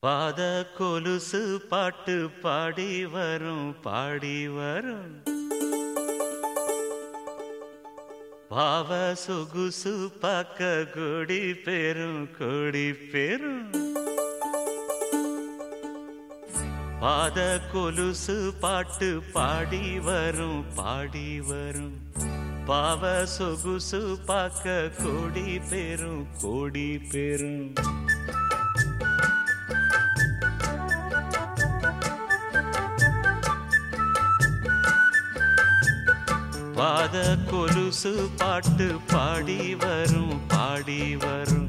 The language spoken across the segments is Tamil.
பாத கொலுசு பாட்டு பாடி வரும் பாடி வரும். பாவ சொகுசு பார்க்க கொடி பெரும் கொடி பெரும். பாத கொலுசு பாட்டு பாடி வரும் பாடி வரும். பாவ சொகுசு பார்க்க கொடி பெரும் கொடி பெரும். பாத கொலுசு பாட்டு பாடி வரும் பாடி வரும்.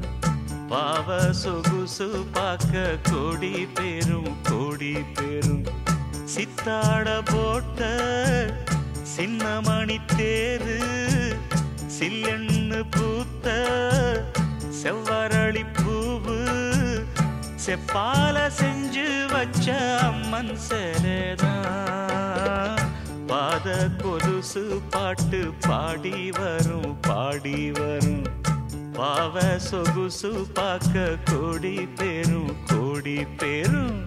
பாவ சொகுசு பார்க்க கோடி பெரும் கோடி பெரும். சித்தாட போட்ட சின்னமணி தேரு சில்லெண்ணு பூத்த செவ்வரளி பூவு. செப்பால செஞ்சு வச்ச அம்மன் சரேதான் பாத கொலுசு பாட்டு பாடி வரும் பாடி வரும். பாவ சொகுசு பார்க்க கோடி பேரும் கோடி பேரும்.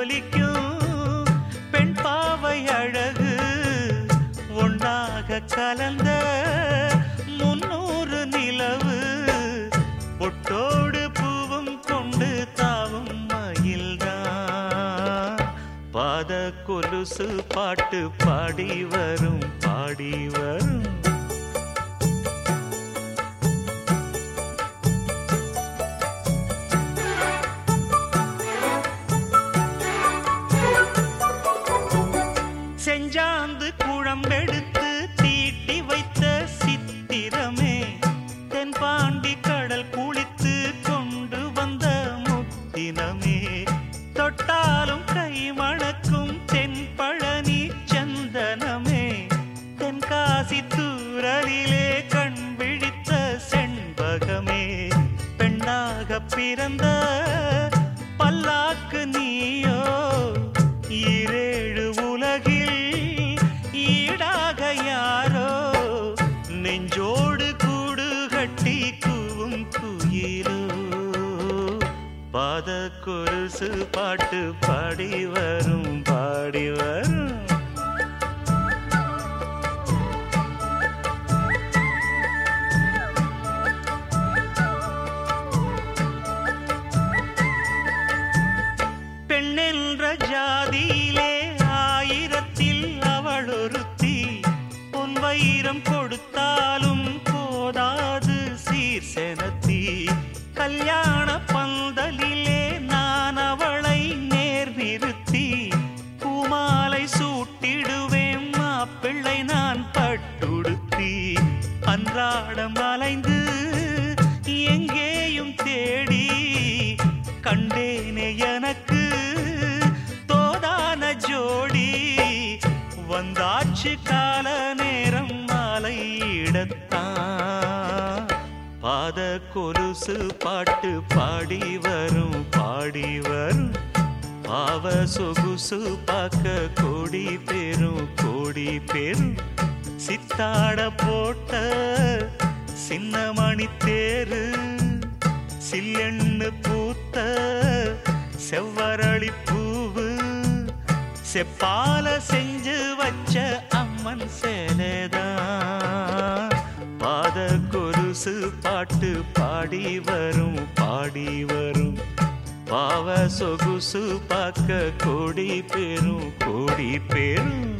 ஜொலிக்கும் பெண் பாவை அழகு ஒன்றாக கலந்த முன்னூறு நிலவு. பொட்டோடு பூவும் கொண்டு தாவும் மயில்தான். பாத கொலுசு பாட்டு பாடி வரும் பாடி நெஞ்சோடு கூடு கட்டி கூவும் குயிலோ. பாத கொலுசு பாட்டு பாடி வரும் பாடி வைரம் கொடுத்தாலும் போதாது சீர் செனத்தி மாலையிடத்தான் பாத கொலுசு பாட்டு பாடி வரும் பாடி வரும். பாவ சொகுசு பார்க்க கோடி பெரும் கோடி பெரும். சித்தாட போட்ட சின்னமணி தேரு சில்லெண்ணு பூத்த செவ்வரளி பூவு. செப்பால செஞ்சு வச்ச அம்மன் செ பாட்டு பாடி வரும் பாடி வரும். பாவ சொகுசு பார்க்க கோடி பேரும் கோடி பேரும்.